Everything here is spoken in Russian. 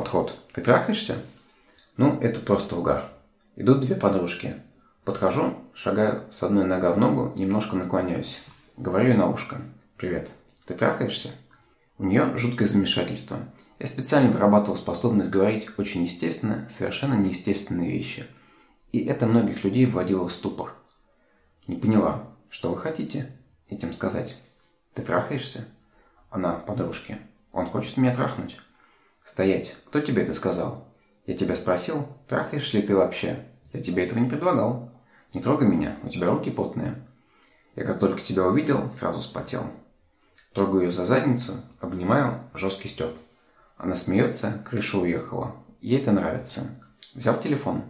Подход. Ты трахаешься? Ну, это просто угар. Идут две подружки. Подхожу, шагаю с одной нога в ногу, немножко наклоняюсь. Говорю на ушко. Привет. Ты трахаешься? У нее жуткое замешательство. Я специально вырабатывал способность говорить очень естественно, совершенно неестественные вещи. И это многих людей вводило в ступор. Не поняла, что вы хотите этим сказать? Ты трахаешься? Она подружке. Он хочет меня трахнуть. Стоять. Кто тебе это сказал? Я тебя спросил, трахаешь ли ты вообще? Я тебе этого не предлагал. Не трогай меня, у тебя руки потные. Я как только тебя увидел, сразу спотел. Трогаю ее за задницу, обнимаю, жесткий степ. Она смеется, крыша уехала. Ей это нравится. Взял телефон,